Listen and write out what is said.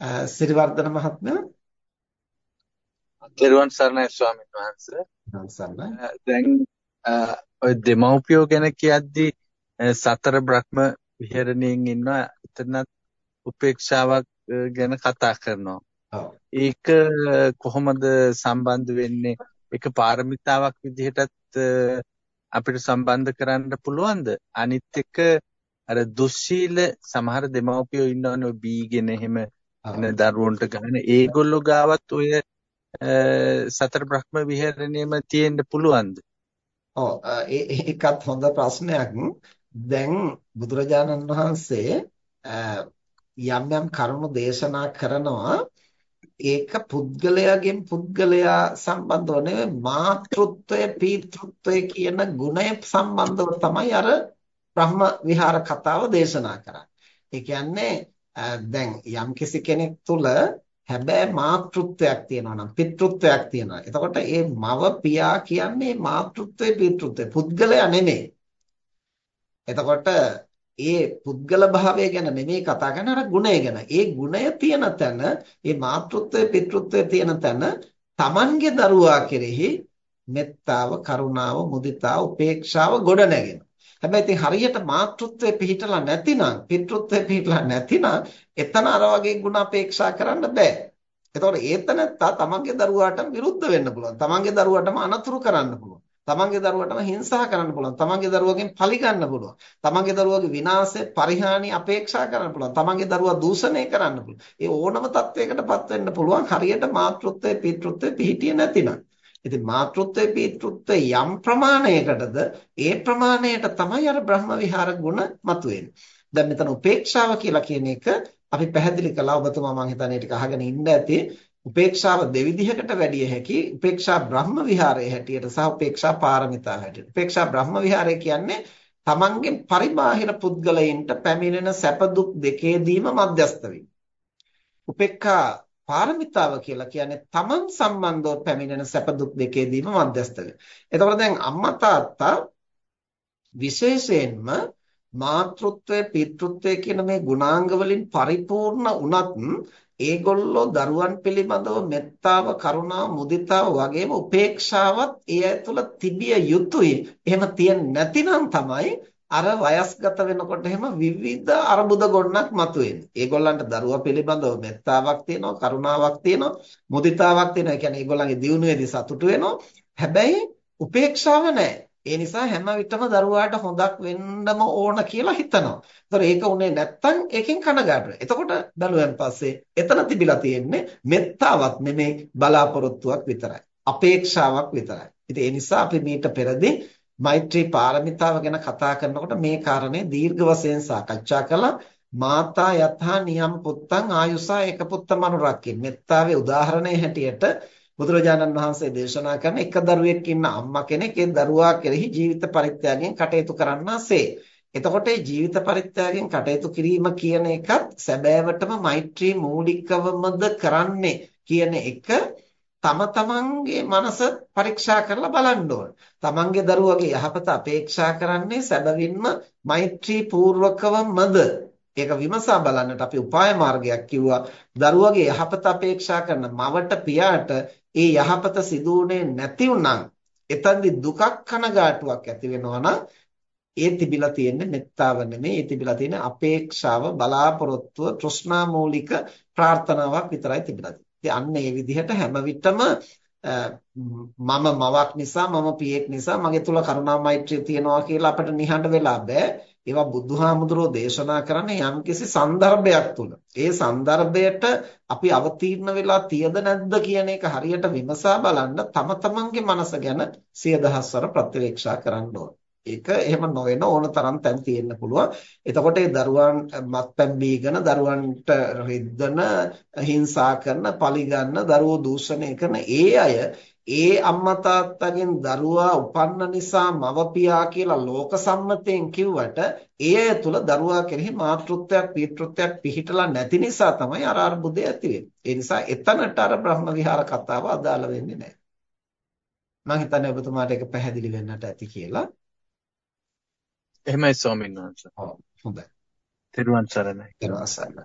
සිරිවර්ධන මහත්මයා තෙරුවන් සරණයි ස්වාමීන් වහන්සේ. දැන් ඔය දෙමව්පියෝ ගැන කියද්දී සතර බ්‍රහ්ම විහරණයෙන් ඉන්නවා එතනත් උපේක්ෂාවක් ගැන කතා කරනවා. ඒක කොහොමද සම්බන්ධ වෙන්නේ? ඒක පාරමිතාවක් විදිහටත් අපිට සම්බන්ධ කරන්න පුළුවන්ද? අනිත් එක අර දුස්සීල සමහර දෙමව්පියෝ ඉන්නවනේ බීගෙන එහෙම එන දරුවන්ට ගහන ඒගොල්ලෝ ගාවත් ඔය සතර බ්‍රහ්ම විහරණයම තියෙන්න පුළුවන්ද? ඔව් ඒකත් හොඳ ප්‍රශ්නයක්. දැන් බුදුරජාණන් වහන්සේ යම් යම් කරුණු දේශනා කරනවා ඒක පුද්ගලයාගෙන් පුද්ගලයා සම්බන්ධව නෙවෙයි මාතෘත්වය පීතෘත්වය කියන ගුණය සම්බන්ධව තමයි අර බ්‍රහ්ම විහාර කතාව දේශනා කරන්නේ. ඒ කියන්නේ දැන් යම්කිසි කෙනෙක් තුල හැබැයි මාතෘත්වයක් තියෙනවා නම් පිතෘත්වයක් තියෙනවා. එතකොට මේ මව පියා කියන්නේ මාතෘත්වයේ පිතෘත්වය පුද්ගලයා නෙමෙයි. එතකොට ඒ පුද්ගල භාවය ගැන නෙමෙයි කතා කරන්නේ අර ගුණය ගැන. ඒ ගුණය තියෙන තැන, මේ මාතෘත්වයේ පිතෘත්වයේ තියෙන තැන Tamanගේ දරුවා කෙරෙහි මෙත්තාව, කරුණාව, මුදිතාව, උපේක්ෂාව ගොඩ නැගෙනවා. හැබැයි ඉතින් හරියට මාතෘත්වයේ පිහිටලා නැතිනම් පිතෘත්වයේ පිහිටලා නැතිනම් එතන අර වගේ ಗುಣ අපේක්ෂා කරන්න බෑ. එතකොට ඒතනත්තා තමන්ගේ දරුවාට විරුද්ධ වෙන්න පුළුවන්. තමන්ගේ දරුවාටම අනතුරු කරන්න පුළුවන්. තමන්ගේ දරුවටම හිංසා කරන්න පුළුවන්. තමන්ගේ දරුවගෙන් පලි ගන්න පුළුවන්. තමන්ගේ දරුවගේ විනාශය පරිහානි අපේක්ෂා කරන්න පුළුවන්. තමන්ගේ දරුවා දූෂණය කරන්න පුළුවන්. ඒ ඕනම තත්වයකටපත් වෙන්න පුළුවන් හරියට මාතෘත්වයේ පිතෘත්වයේ පිහිටියේ නැතිනම්. ඉතින් මාතෘත්වයේ පීතෘත්වයේ යම් ප්‍රමාණයකටද ඒ ප්‍රමාණයට තමයි අර බ්‍රහ්ම විහාර ගුණ මතුවෙන්නේ. දැන් මෙතන උපේක්ෂාව කියලා කියන එක අපි පැහැදිලි කළා ඔබතුමා මම හිතන්නේ ටික අහගෙන ඉන්න ඇති. උපේක්ෂාව දෙවිධයකට වැඩිය හැකි උපේක්ෂා බ්‍රහ්ම විහාරයේ හැටියට සහ උපේක්ෂා පාරමිතා හැටියට. උපේක්ෂා බ්‍රහ්ම විහාරය කියන්නේ තමන්ගේ පරිබාහිර පුද්ගලයින්ට පැමිණෙන සැප දුක් දෙකේදීම මධ්‍යස්ත වීම. උපේක්ඛා පාරමිතාව කියලා කියන්නේ තමන් සම්බන්ධව පැමිණෙන සැප දුක් දෙකේදීම මධ්‍යස්ත එතකොට දැන් අම්මා තාත්තා විශේෂයෙන්ම මාතෘත්වය පිතෘත්වය කියන මේ ගුණාංග වලින් පරිපූර්ණ වුණත් ඒගොල්ලෝ දරුවන් පිළිබඳව මෙත්තාව කරුණාව මුදිතාව වගේම උපේක්ෂාවත් ඒ ඇතුළ තිබිය යුතුයි. එහෙම තියෙන්නේ නැතිනම් තමයි අර වයස්ගත වෙනකොට එහෙම විවිධ අරුබුද ගොන්නක් මතුවෙන්නේ. ඒගොල්ලන්ට දරුවා පිළිබඳව මෙත්තාවක් තියෙනවා, කරුණාවක් තියෙනවා, මුදිතාවක් තියෙනවා. ඒ කියන්නේ ඒගොල්ලන්ගේ දියුණුවේදී සතුටු වෙනවා. හැබැයි උපේක්ෂාව නැහැ. ඒ නිසා හැම විටම දරුවාට හොඳක් වෙන්නම ඕන කියලා හිතනවා. ඒතර ඒක උනේ නැත්තම් ඒකෙන් කනගාටු එතකොට බැලුවෙන් පස්සේ එතන තිබිලා තියෙන්නේ මෙත්තාවක් නෙමෙයි බලාපොරොත්තුවක් විතරයි. අපේක්ෂාවක් විතරයි. ඉතින් ඒ නිසා අපි මීට පෙරදී මෛත්‍රී පාරමිතාව ගැන කතා කරනකොට මේ කාරණේ දීර්ඝ වශයෙන් සාකච්ඡා කළා. මාතා යථා නියම් පුත්තං ආයුසා එක පුත්ත මනුරක්කින්. මෙත්තාවේ උදාහරණය හැටියට බුදුරජාණන් වහන්සේ දේශනා කරන එක දරුවෙක් ඉන්න අම්මා කෙනෙක් ඒ දරුවා කෙරෙහි ජීවිත පරිත්‍යාගයෙන් කටයුතු කරන්නාසේ. එතකොට මේ ජීවිත පරිත්‍යාගයෙන් කටයුතු කිරීම කියන එකත් සැබෑවටම මෛත්‍රී මූලිකවමද කරන්නේ කියන එක තම තමන්ගේ මනස පරීක්ෂා කරලා බලන්න ඕන. තමන්ගේ දරුවගේ යහපත අපේක්ෂා කරන්නේ සැබවින්ම මෛත්‍රී පූර්වකවමද? ඒක විමසා බලන්නට අපි උපාය මාර්ගයක් කිව්වා. දරුවගේ යහපත අපේක්ෂා කරන මවට පියාට ඒ යහපත සිදුුනේ නැති වුණනම් එතනදි දුකක් කනගාටුවක් ඇති වෙනවා නම් ඒ තිබිලා තියෙන්නේ මෙත්තාව නෙමෙයි ඒ තිබිලා තියෙන්නේ අපේක්ෂාව බලාපොරොත්තුව තෘෂ්ණා මූලික ප්‍රාර්ථනාවක් විතරයි තිබිලා ඉතින් අන්න ඒ විදිහට හැම විටම මම මවක් නිසා මම පියෙක් නිසා මගේ තුල කරුණා මෛත්‍රිය තියනවා කියලා අපිට නිහඬ වෙලා බෑ. ඒවා බුදුහාමුදුරෝ දේශනා කරන්නේ යම්කිසි સંદર્ભයක් තුල. ඒ સંદર્ભයට අපි අවතීර්ණ වෙලා තියද නැද්ද කියන එක හරියට විමසා බලන්න තම තමන්ගේ මනස ගැන සියදහස්වර ප්‍රතිවේක්ෂා කරන්න ඕනේ. ඒක එහෙම නොවන ඕන තරම් තැන් තියෙන්න පුළුවන්. එතකොට ඒ දරුවන් මත්පැන් බීගෙන දරුවන්ට රිද්දන, හිංසා කරන, පලි ගන්න, දරුවෝ දූෂණය කරන ඒ අය ඒ අම්මා තාත්තගෙන් දරුවා උපන්න නිසා මවපියා කියලා ලෝක සම්මතයෙන් කිව්වට ඒ අය තුල දරුවා කෙරෙහි මාතෘත්වයක් පීතෘත්වයක් පිහිටලා නැති නිසා තමයි අර අර්බුදය ඇති වෙන්නේ. ඒ නිසා එතනට අර බ්‍රහ්ම විහාර කතාව අදාළ වෙන්නේ නැහැ. මම හිතන්නේ ඔබතුමාට ඒක පැහැදිලි වෙන්නට ඇති කියලා. එහෙමයි ස්වාමීන් වහන්සේ. ඔව් හොඳයි. තෙරුවන් සරණයි. තෙරුවන් සරණයි.